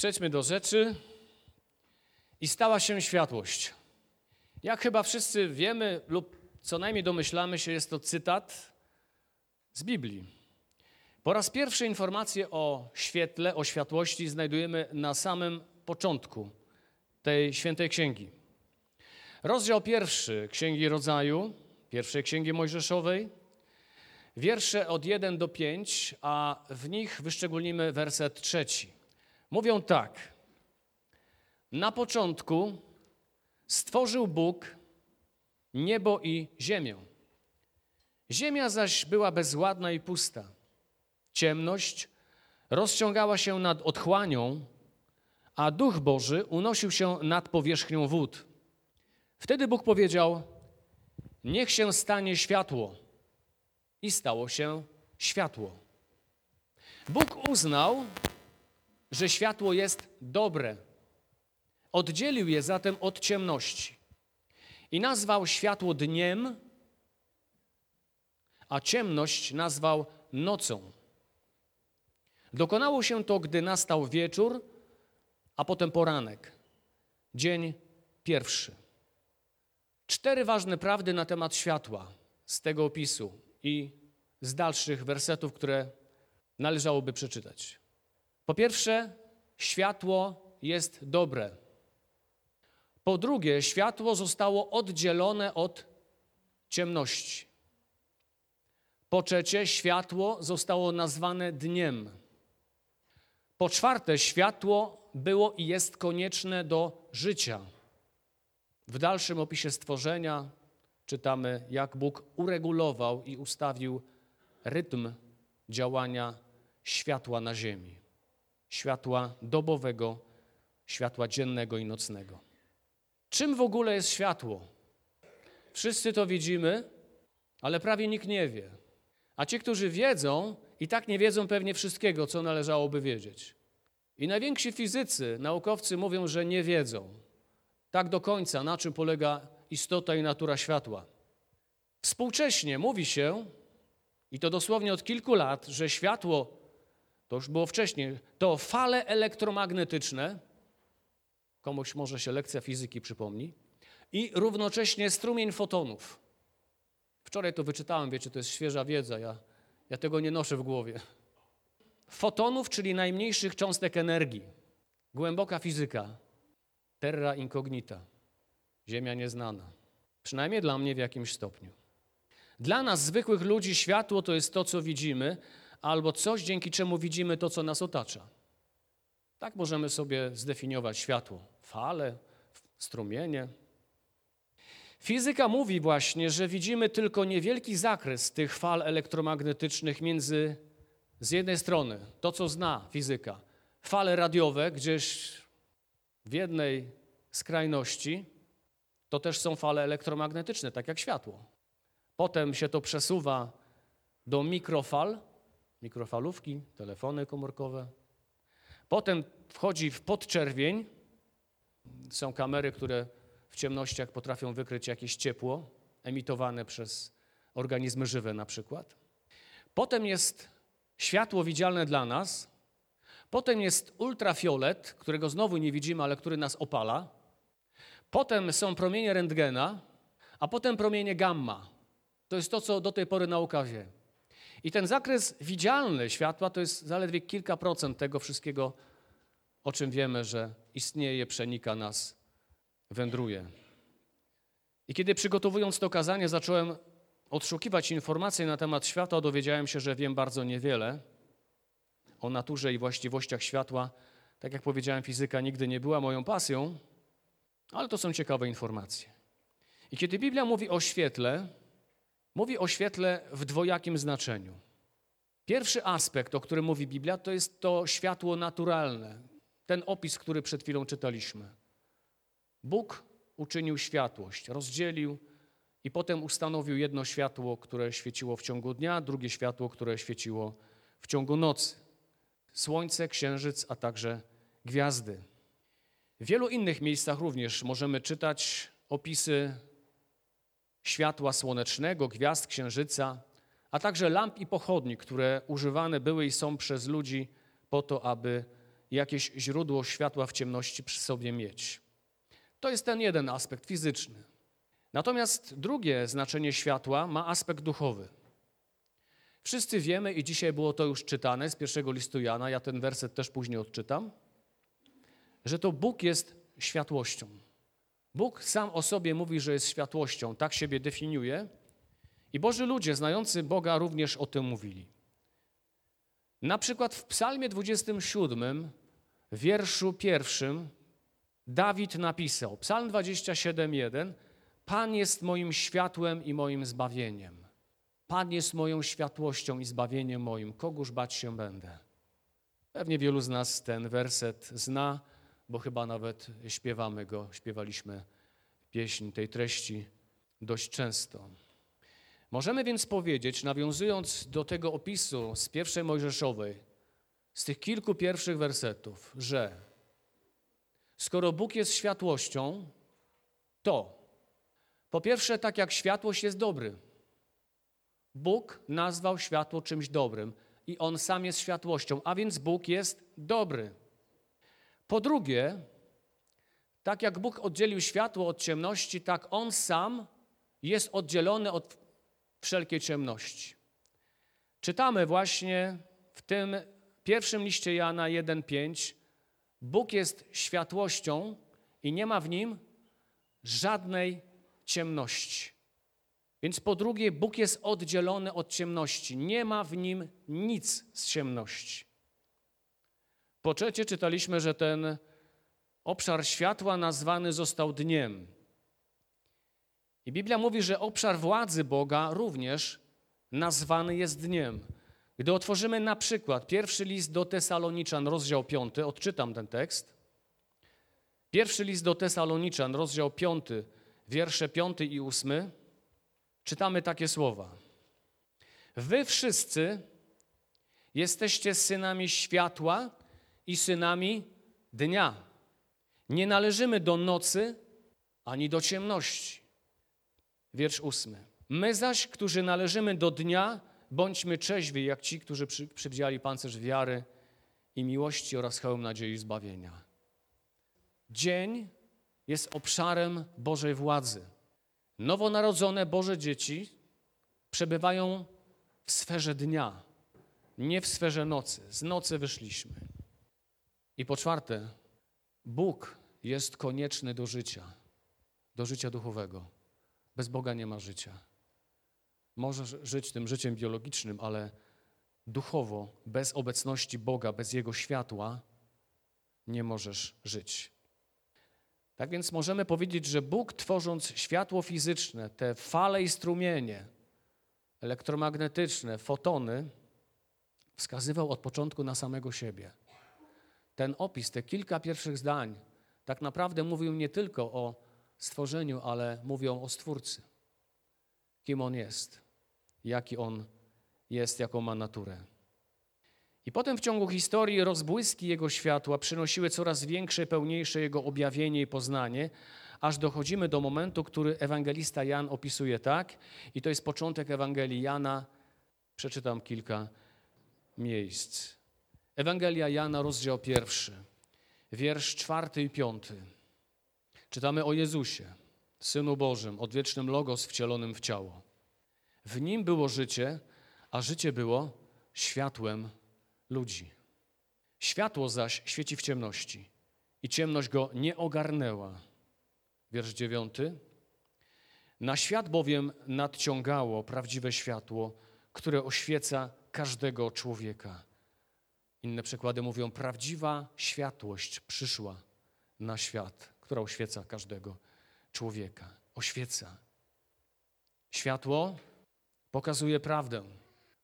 Przejdźmy do rzeczy. I stała się światłość. Jak chyba wszyscy wiemy, lub co najmniej domyślamy się, jest to cytat z Biblii. Po raz pierwszy informacje o świetle, o światłości znajdujemy na samym początku tej świętej księgi. Rozdział pierwszy Księgi Rodzaju, pierwszej Księgi Mojżeszowej, wiersze od 1 do 5, a w nich wyszczególnimy werset trzeci. Mówią tak. Na początku stworzył Bóg niebo i ziemię. Ziemia zaś była bezładna i pusta. Ciemność rozciągała się nad otchłanią, a Duch Boży unosił się nad powierzchnią wód. Wtedy Bóg powiedział: Niech się stanie światło. I stało się światło. Bóg uznał, że światło jest dobre. Oddzielił je zatem od ciemności i nazwał światło dniem, a ciemność nazwał nocą. Dokonało się to, gdy nastał wieczór, a potem poranek, dzień pierwszy. Cztery ważne prawdy na temat światła z tego opisu i z dalszych wersetów, które należałoby przeczytać. Po pierwsze, światło jest dobre. Po drugie, światło zostało oddzielone od ciemności. Po trzecie, światło zostało nazwane dniem. Po czwarte, światło było i jest konieczne do życia. W dalszym opisie stworzenia czytamy, jak Bóg uregulował i ustawił rytm działania światła na ziemi. Światła dobowego, światła dziennego i nocnego. Czym w ogóle jest światło? Wszyscy to widzimy, ale prawie nikt nie wie. A ci, którzy wiedzą, i tak nie wiedzą pewnie wszystkiego, co należałoby wiedzieć. I najwięksi fizycy, naukowcy mówią, że nie wiedzą tak do końca, na czym polega istota i natura światła. Współcześnie mówi się, i to dosłownie od kilku lat, że światło, to już było wcześniej, to fale elektromagnetyczne, komuś może się lekcja fizyki przypomni, i równocześnie strumień fotonów. Wczoraj to wyczytałem, wiecie, to jest świeża wiedza, ja, ja tego nie noszę w głowie. Fotonów, czyli najmniejszych cząstek energii. Głęboka fizyka. Terra incognita. Ziemia nieznana. Przynajmniej dla mnie w jakimś stopniu. Dla nas, zwykłych ludzi, światło to jest to, co widzimy, albo coś, dzięki czemu widzimy to, co nas otacza. Tak możemy sobie zdefiniować światło. Fale, strumienie. Fizyka mówi właśnie, że widzimy tylko niewielki zakres tych fal elektromagnetycznych między z jednej strony to, co zna fizyka, fale radiowe gdzieś w jednej skrajności, to też są fale elektromagnetyczne, tak jak światło. Potem się to przesuwa do mikrofal, mikrofalówki, telefony komórkowe. Potem wchodzi w podczerwień. Są kamery, które w ciemnościach potrafią wykryć jakieś ciepło emitowane przez organizmy żywe na przykład. Potem jest światło widzialne dla nas. Potem jest ultrafiolet, którego znowu nie widzimy, ale który nas opala. Potem są promienie rentgena, a potem promienie gamma. To jest to, co do tej pory nauka wie. I ten zakres widzialny światła to jest zaledwie kilka procent tego wszystkiego, o czym wiemy, że istnieje, przenika nas, wędruje. I kiedy przygotowując to kazanie, zacząłem odszukiwać informacje na temat światła, dowiedziałem się, że wiem bardzo niewiele o naturze i właściwościach światła. Tak jak powiedziałem, fizyka nigdy nie była moją pasją, ale to są ciekawe informacje. I kiedy Biblia mówi o świetle, mówi o świetle w dwojakim znaczeniu. Pierwszy aspekt, o którym mówi Biblia, to jest to światło naturalne. Ten opis, który przed chwilą czytaliśmy. Bóg uczynił światłość, rozdzielił i potem ustanowił jedno światło, które świeciło w ciągu dnia, drugie światło, które świeciło w ciągu nocy. Słońce, księżyc, a także gwiazdy. W wielu innych miejscach również możemy czytać opisy światła słonecznego, gwiazd, księżyca, a także lamp i pochodni, które używane były i są przez ludzi po to, aby jakieś źródło światła w ciemności przy sobie mieć. To jest ten jeden aspekt fizyczny. Natomiast drugie znaczenie światła ma aspekt duchowy. Wszyscy wiemy, i dzisiaj było to już czytane z pierwszego listu Jana, ja ten werset też później odczytam, że to Bóg jest światłością. Bóg sam o sobie mówi, że jest światłością, tak siebie definiuje. I Boży ludzie znający Boga również o tym mówili. Na przykład w Psalmie 27, wierszu pierwszym, Dawid napisał, Psalm 27:1, Pan jest moim światłem i moim zbawieniem. Pan jest moją światłością i zbawieniem moim. Kogóż bać się będę? Pewnie wielu z nas ten werset zna, bo chyba nawet śpiewamy go, śpiewaliśmy pieśń tej treści dość często. Możemy więc powiedzieć, nawiązując do tego opisu z pierwszej Mojżeszowej, z tych kilku pierwszych wersetów, że skoro Bóg jest światłością, to po pierwsze, tak jak światłość jest dobry. Bóg nazwał światło czymś dobrym i On sam jest światłością, a więc Bóg jest dobry. Po drugie, tak jak Bóg oddzielił światło od ciemności, tak On sam jest oddzielony od wszelkiej ciemności. Czytamy właśnie w tym pierwszym liście Jana 1:5 Bóg jest światłością i nie ma w nim żadnej ciemności. Więc po drugie, Bóg jest oddzielony od ciemności. Nie ma w nim nic z ciemności. Po trzecie, czytaliśmy, że ten obszar światła nazwany został dniem. I Biblia mówi, że obszar władzy Boga również nazwany jest dniem. Gdy otworzymy na przykład pierwszy list do Tesaloniczan, rozdział 5, odczytam ten tekst. Pierwszy list do Tesaloniczan, rozdział 5, wiersze 5 i 8, czytamy takie słowa. Wy wszyscy jesteście synami światła i synami dnia. Nie należymy do nocy ani do ciemności. Wiersz ósmy. My zaś, którzy należymy do dnia, bądźmy trzeźwi, jak ci, którzy przy, przywdziali pancerz wiary i miłości oraz hełm nadziei zbawienia. Dzień jest obszarem Bożej władzy. Nowonarodzone Boże dzieci przebywają w sferze dnia, nie w sferze nocy. Z nocy wyszliśmy. I po czwarte, Bóg jest konieczny do życia, do życia duchowego. Bez Boga nie ma życia. Możesz żyć tym życiem biologicznym, ale duchowo, bez obecności Boga, bez Jego światła, nie możesz żyć. Tak więc możemy powiedzieć, że Bóg tworząc światło fizyczne, te fale i strumienie elektromagnetyczne, fotony, wskazywał od początku na samego siebie. Ten opis, te kilka pierwszych zdań, tak naprawdę mówią nie tylko o stworzeniu, ale mówią o Stwórcy. Kim On jest, jaki On jest, jaką ma naturę. I potem w ciągu historii rozbłyski Jego światła przynosiły coraz większe, pełniejsze Jego objawienie i poznanie, aż dochodzimy do momentu, który ewangelista Jan opisuje tak, i to jest początek Ewangelii Jana. Przeczytam kilka miejsc. Ewangelia Jana, rozdział pierwszy, wiersz czwarty i piąty. Czytamy o Jezusie, Synu Bożym, odwiecznym Logos wcielonym w ciało. W Nim było życie, a życie było światłem ludzi. Światło zaś świeci w ciemności i ciemność go nie ogarnęła. Wiersz dziewiąty. Na świat bowiem nadciągało prawdziwe światło, które oświeca każdego człowieka. Inne przykłady mówią: prawdziwa światłość przyszła na świat, która oświeca każdego człowieka. Oświeca. Światło pokazuje prawdę,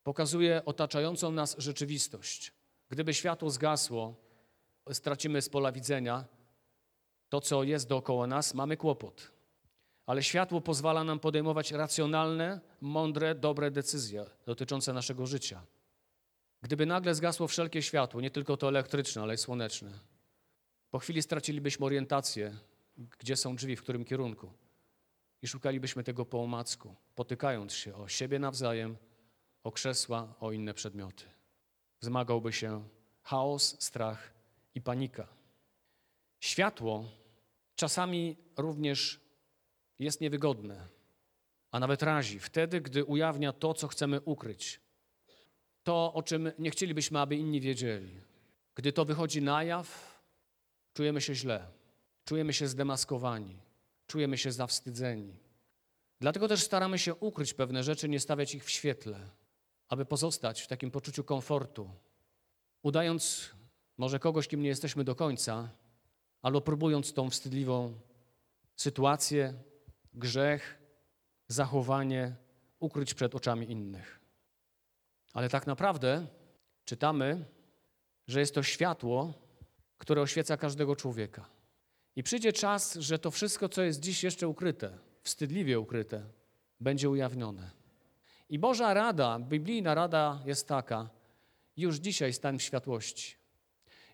pokazuje otaczającą nas rzeczywistość. Gdyby światło zgasło, stracimy z pola widzenia to, co jest dookoła nas, mamy kłopot. Ale światło pozwala nam podejmować racjonalne, mądre, dobre decyzje dotyczące naszego życia. Gdyby nagle zgasło wszelkie światło, nie tylko to elektryczne, ale i słoneczne, po chwili stracilibyśmy orientację, gdzie są drzwi, w którym kierunku. I szukalibyśmy tego po omacku, potykając się o siebie nawzajem, o krzesła, o inne przedmioty. Wzmagałby się chaos, strach i panika. Światło czasami również jest niewygodne, a nawet razi, wtedy, gdy ujawnia to, co chcemy ukryć. To, o czym nie chcielibyśmy, aby inni wiedzieli. Gdy to wychodzi na jaw, czujemy się źle, czujemy się zdemaskowani, czujemy się zawstydzeni. Dlatego też staramy się ukryć pewne rzeczy, nie stawiać ich w świetle, aby pozostać w takim poczuciu komfortu, udając może kogoś, kim nie jesteśmy do końca, albo próbując tą wstydliwą sytuację, grzech, zachowanie ukryć przed oczami innych. Ale tak naprawdę czytamy, że jest to światło, które oświeca każdego człowieka. I przyjdzie czas, że to wszystko, co jest dziś jeszcze ukryte, wstydliwie ukryte, będzie ujawnione. I Boża rada, biblijna rada jest taka: już dzisiaj stań w światłości.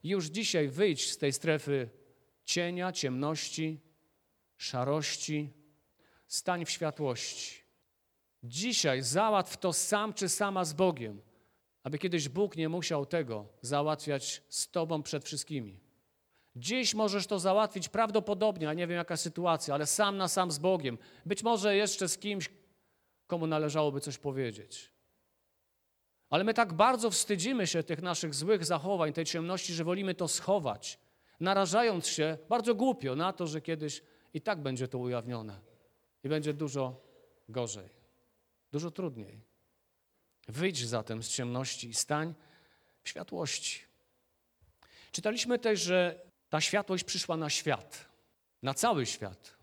Już dzisiaj wyjdź z tej strefy cienia, ciemności, szarości, stań w światłości. Dzisiaj załatw to sam czy sama z Bogiem, aby kiedyś Bóg nie musiał tego załatwiać z Tobą przed wszystkimi. Dziś możesz to załatwić prawdopodobnie, a nie wiem jaka sytuacja, ale sam na sam z Bogiem. Być może jeszcze z kimś, komu należałoby coś powiedzieć. Ale my tak bardzo wstydzimy się tych naszych złych zachowań, tej ciemności, że wolimy to schować, narażając się bardzo głupio na to, że kiedyś i tak będzie to ujawnione i będzie dużo gorzej, dużo trudniej. Wyjdź zatem z ciemności i stań w światłości. Czytaliśmy też, że ta światłość przyszła na świat, na cały świat.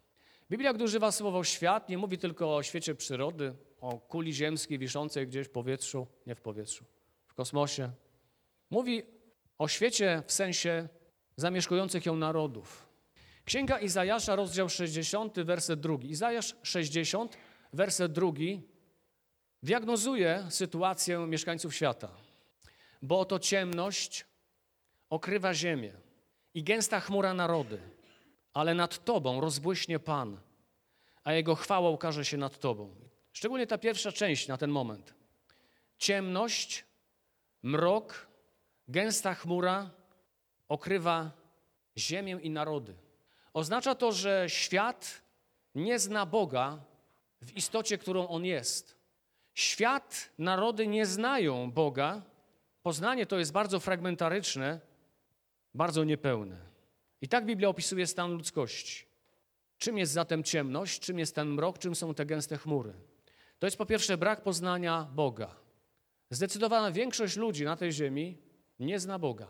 Biblia, gdy używa słowa świat, nie mówi tylko o świecie przyrody, o kuli ziemskiej wiszącej gdzieś w powietrzu, nie w powietrzu, w kosmosie. Mówi o świecie w sensie zamieszkujących ją narodów. Księga Izajasza, rozdział 60, werset drugi. Izajasz 60, werset drugi diagnozuje sytuację mieszkańców świata. Bo oto ciemność okrywa ziemię i gęsta chmura narody, ale nad Tobą rozbłyśnie Pan, a Jego chwała ukaże się nad Tobą. Szczególnie ta pierwsza część na ten moment. Ciemność, mrok, gęsta chmura okrywa ziemię i narody. Oznacza to, że świat nie zna Boga w istocie, którą On jest. Świat, narody nie znają Boga. Poznanie to jest bardzo fragmentaryczne, bardzo niepełne. I tak Biblia opisuje stan ludzkości. Czym jest zatem ciemność, czym jest ten mrok, czym są te gęste chmury? To jest po pierwsze brak poznania Boga. Zdecydowana większość ludzi na tej ziemi nie zna Boga.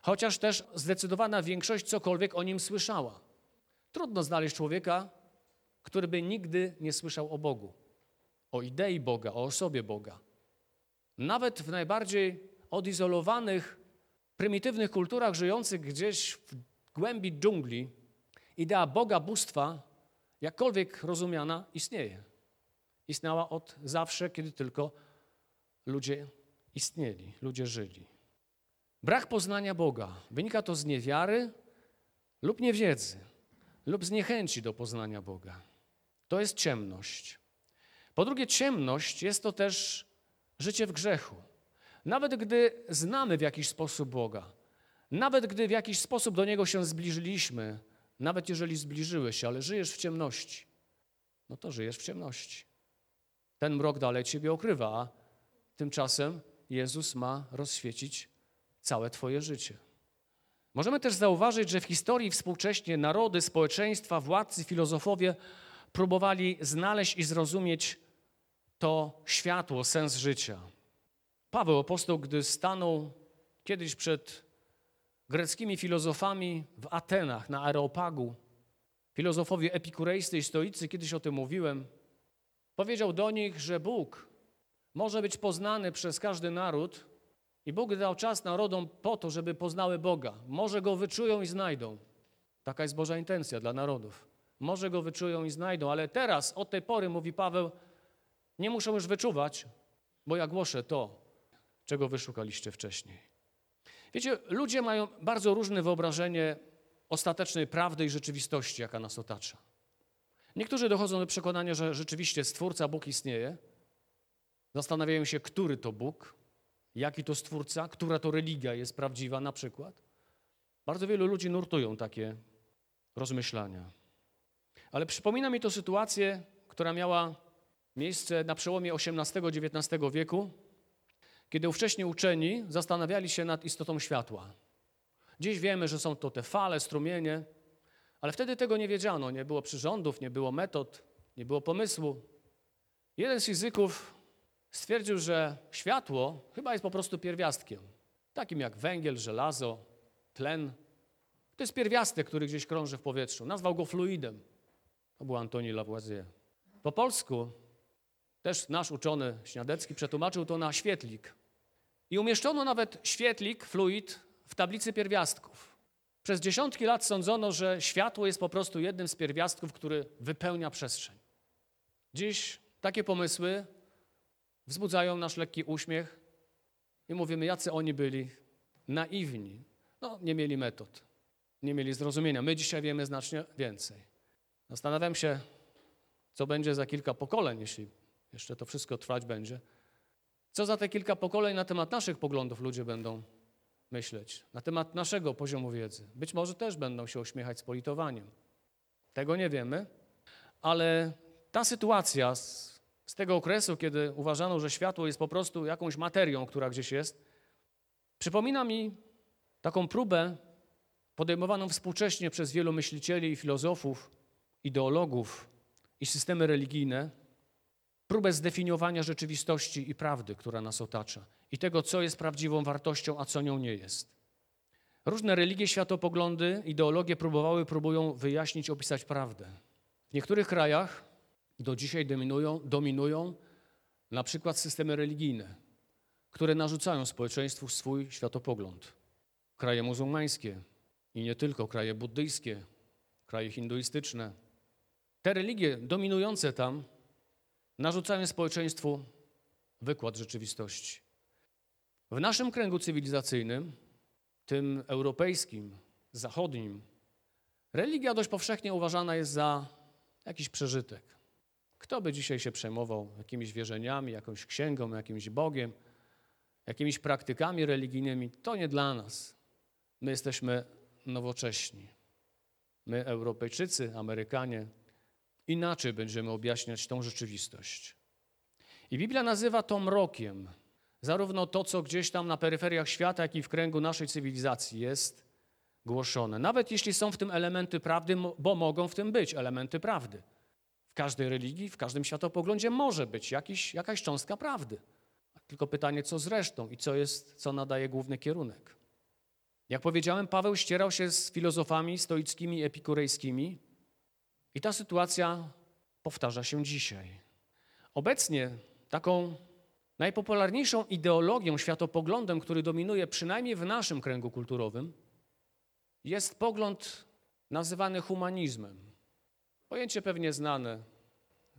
Chociaż też zdecydowana większość cokolwiek o nim słyszała. Trudno znaleźć człowieka, który by nigdy nie słyszał o Bogu, o idei Boga, o osobie Boga. Nawet w najbardziej odizolowanych, prymitywnych kulturach żyjących gdzieś w głębi dżungli, idea Boga, bóstwa, jakkolwiek rozumiana, istnieje. Istniała od zawsze, kiedy tylko ludzie istnieli, ludzie żyli. Brak poznania Boga wynika to z niewiary lub niewiedzy, lub z niechęci do poznania Boga. To jest ciemność. Po drugie, ciemność jest to też życie w grzechu. Nawet gdy znamy w jakiś sposób Boga, nawet gdy w jakiś sposób do Niego się zbliżyliśmy, nawet jeżeli zbliżyłeś się, ale żyjesz w ciemności, no to żyjesz w ciemności. Ten mrok dalej ciebie okrywa, a tymczasem Jezus ma rozświecić całe twoje życie. Możemy też zauważyć, że w historii współcześnie narody, społeczeństwa, władcy, filozofowie próbowali znaleźć i zrozumieć to światło, sens życia. Paweł apostoł, gdy stanął kiedyś przed greckimi filozofami w Atenach na Areopagu, filozofowie epikurejscy i stoicy, kiedyś o tym mówiłem, powiedział do nich, że Bóg może być poznany przez każdy naród i Bóg dał czas narodom po to, żeby poznały Boga. Może Go wyczują i znajdą. Taka jest Boża intencja dla narodów. Może Go wyczują i znajdą, ale teraz, od tej pory, mówi Paweł, nie muszą już wyczuwać, bo ja głoszę to, czego wyszukaliście wcześniej. Wiecie, ludzie mają bardzo różne wyobrażenie ostatecznej prawdy i rzeczywistości, jaka nas otacza. Niektórzy dochodzą do przekonania, że rzeczywiście Stwórca Bóg istnieje. Zastanawiają się, który to Bóg, jaki to Stwórca, która to religia jest prawdziwa na przykład. Bardzo wielu ludzi nurtują takie rozmyślania. Ale przypomina mi to sytuację, która miała miejsce na przełomie XVIII-XIX wieku, kiedy ówcześni uczeni zastanawiali się nad istotą światła. Dziś wiemy, że są to te fale, strumienie, ale wtedy tego nie wiedziano. Nie było przyrządów, nie było metod, nie było pomysłu. Jeden z fizyków stwierdził, że światło chyba jest po prostu pierwiastkiem, takim jak węgiel, żelazo, tlen. To jest pierwiastek, który gdzieś krąży w powietrzu. Nazwał go fluidem. To był Antoni Lavoisier. Po polsku też nasz uczony Śniadecki przetłumaczył to na świetlik. I umieszczono nawet świetlik, fluid, w tablicy pierwiastków. Przez dziesiątki lat sądzono, że światło jest po prostu jednym z pierwiastków, który wypełnia przestrzeń. Dziś takie pomysły wzbudzają nasz lekki uśmiech i mówimy, jacy oni byli naiwni. No, nie mieli metod, nie mieli zrozumienia. My dzisiaj wiemy znacznie więcej. Zastanawiam się, co będzie za kilka pokoleń, jeśli jeszcze to wszystko trwać będzie. Co za te kilka pokoleń na temat naszych poglądów ludzie będą myśleć, na temat naszego poziomu wiedzy. Być może też będą się uśmiechać z politowaniem. Tego nie wiemy, ale ta sytuacja z, z tego okresu, kiedy uważano, że światło jest po prostu jakąś materią, która gdzieś jest, przypomina mi taką próbę podejmowaną współcześnie przez wielu myślicieli i filozofów, ideologów i systemy religijne, próbę zdefiniowania rzeczywistości i prawdy, która nas otacza, i tego, co jest prawdziwą wartością, a co nią nie jest. Różne religie, światopoglądy, ideologie próbowały, próbują wyjaśnić, opisać prawdę. W niektórych krajach do dzisiaj dominują, dominują na przykład systemy religijne, które narzucają społeczeństwu swój światopogląd. Kraje muzułmańskie i nie tylko, kraje buddyjskie, kraje hinduistyczne. Te religie dominujące tam narzucają społeczeństwu wykład rzeczywistości. W naszym kręgu cywilizacyjnym, tym europejskim, zachodnim, religia dość powszechnie uważana jest za jakiś przeżytek. Kto by dzisiaj się przejmował jakimiś wierzeniami, jakąś księgą, jakimś Bogiem, jakimiś praktykami religijnymi? To nie dla nas. My jesteśmy nowocześni. My, Europejczycy, Amerykanie, inaczej będziemy objaśniać tą rzeczywistość. I Biblia nazywa to mrokiem. Zarówno to, co gdzieś tam na peryferiach świata, jak i w kręgu naszej cywilizacji jest głoszone. Nawet jeśli są w tym elementy prawdy, bo mogą w tym być elementy prawdy. W każdej religii, w każdym światopoglądzie może być jakiś, jakaś cząstka prawdy. Tylko pytanie, co z resztą i co, jest, co nadaje główny kierunek. Jak powiedziałem, Paweł ścierał się z filozofami stoickimi, epikurejskimi i ta sytuacja powtarza się dzisiaj. Obecnie taką najpopularniejszą ideologią, światopoglądem, który dominuje przynajmniej w naszym kręgu kulturowym, jest pogląd nazywany humanizmem. Pojęcie pewnie znane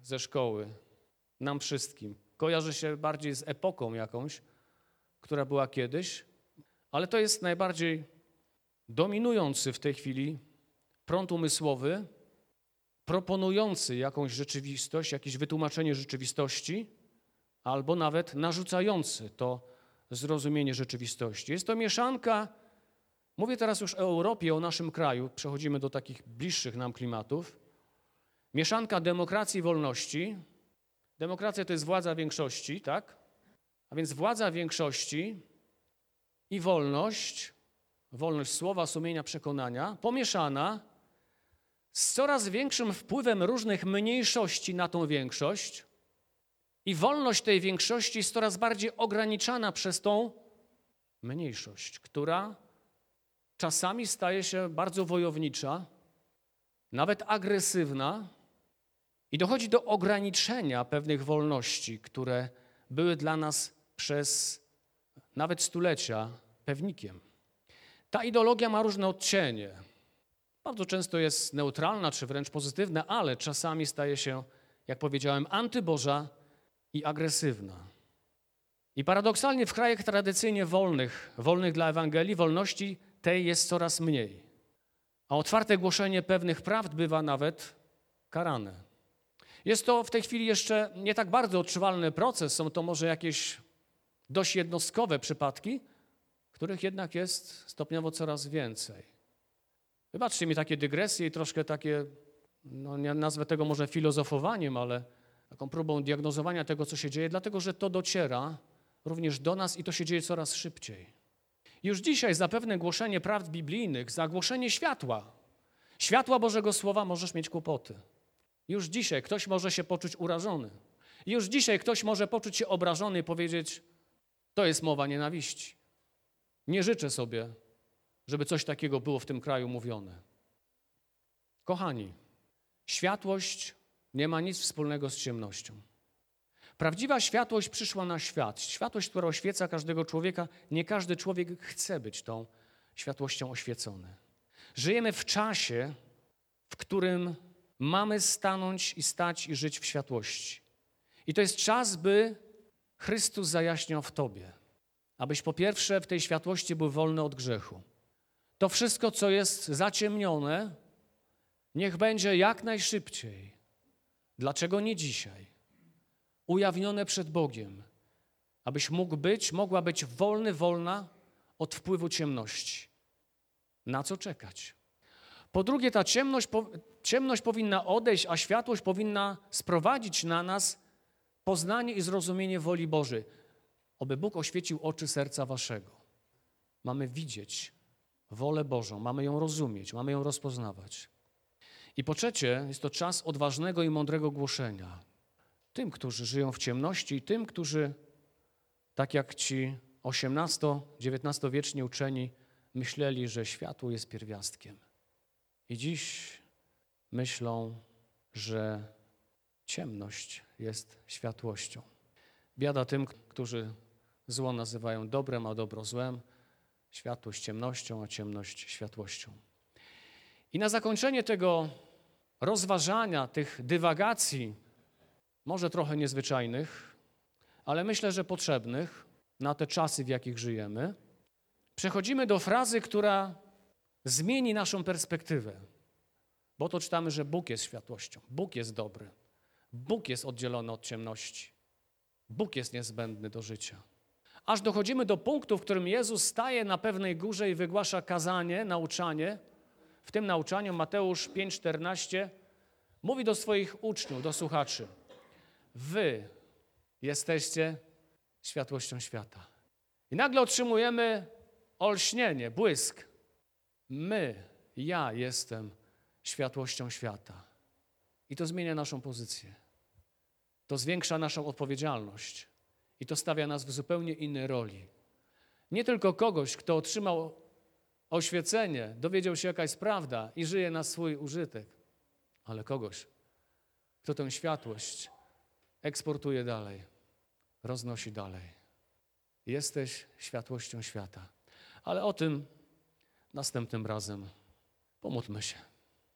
ze szkoły, nam wszystkim. Kojarzy się bardziej z epoką jakąś, która była kiedyś, ale to jest najbardziej dominujący w tej chwili prąd umysłowy, proponujący jakąś rzeczywistość, jakieś wytłumaczenie rzeczywistości, albo nawet narzucający to zrozumienie rzeczywistości. Jest to mieszanka, mówię teraz już o Europie, o naszym kraju, przechodzimy do takich bliższych nam klimatów, mieszanka demokracji i wolności. Demokracja to jest władza większości, tak? A więc władza większości i wolność, wolność słowa, sumienia, przekonania, pomieszana z coraz większym wpływem różnych mniejszości na tą większość i wolność tej większości jest coraz bardziej ograniczana przez tą mniejszość, która czasami staje się bardzo wojownicza, nawet agresywna i dochodzi do ograniczenia pewnych wolności, które były dla nas przez nawet stulecia pewnikiem. Ta ideologia ma różne odcienie. Bardzo często jest neutralna czy wręcz pozytywna, ale czasami staje się, jak powiedziałem, antyboża i agresywna. I paradoksalnie w krajach tradycyjnie wolnych, wolnych dla Ewangelii, wolności tej jest coraz mniej. A otwarte głoszenie pewnych prawd bywa nawet karane. Jest to w tej chwili jeszcze nie tak bardzo odczuwalny proces, są to może jakieś dość jednostkowe przypadki, których jednak jest stopniowo coraz więcej. Wybaczcie mi takie dygresje i troszkę takie, no nie nazwę tego może filozofowaniem, ale taką próbą diagnozowania tego, co się dzieje, dlatego że to dociera również do nas i to się dzieje coraz szybciej. Już dzisiaj zapewne głoszenie prawd biblijnych, za głoszenie światła, światła Bożego Słowa możesz mieć kłopoty. Już dzisiaj ktoś może się poczuć urażony. Już dzisiaj ktoś może poczuć się obrażony i powiedzieć: To jest mowa nienawiści. Nie życzę sobie, żeby coś takiego było w tym kraju mówione. Kochani, światłość nie ma nic wspólnego z ciemnością. Prawdziwa światłość przyszła na świat. Światłość, która oświeca każdego człowieka. Nie każdy człowiek chce być tą światłością oświecony. Żyjemy w czasie, w którym mamy stanąć i stać i żyć w światłości. I to jest czas, by Chrystus zajaśniał w Tobie, abyś po pierwsze w tej światłości był wolny od grzechu. To wszystko, co jest zaciemnione, niech będzie jak najszybciej. Dlaczego nie dzisiaj? Ujawnione przed Bogiem, abyś mógł być, mogła być wolny, wolna od wpływu ciemności. Na co czekać? Po drugie, ta ciemność, ciemność powinna odejść, a światłość powinna sprowadzić na nas poznanie i zrozumienie woli Bożej. Oby Bóg oświecił oczy serca waszego. Mamy widzieć wolę Bożą, mamy ją rozumieć, mamy ją rozpoznawać. I po trzecie, jest to czas odważnego i mądrego głoszenia. Tym, którzy żyją w ciemności i tym, którzy, tak jak ci XVIII-XIX wieczni uczeni, myśleli, że światło jest pierwiastkiem. I dziś myślą, że ciemność jest światłością. Biada tym, którzy zło nazywają dobrem, a dobro złem, światłość ciemnością, a ciemność światłością. I na zakończenie tego rozważania, tych dywagacji, może trochę niezwyczajnych, ale myślę, że potrzebnych na te czasy, w jakich żyjemy, przechodzimy do frazy, która zmieni naszą perspektywę. Bo to czytamy, że Bóg jest światłością, Bóg jest dobry, Bóg jest oddzielony od ciemności, Bóg jest niezbędny do życia. Aż dochodzimy do punktu, w którym Jezus staje na pewnej górze i wygłasza kazanie, nauczanie. W tym nauczaniu Mateusz 5,14 mówi do swoich uczniów, do słuchaczy: Wy jesteście światłością świata. I nagle otrzymujemy olśnienie, błysk. My, ja jestem światłością świata. I to zmienia naszą pozycję. To zwiększa naszą odpowiedzialność. I to stawia nas w zupełnie innej roli. Nie tylko kogoś, kto otrzymał oświecenie, dowiedział się, jaka jest prawda i żyje na swój użytek, ale kogoś, kto tę światłość eksportuje dalej, roznosi dalej. Jesteś światłością świata. Ale o tym następnym razem pomódlmy się.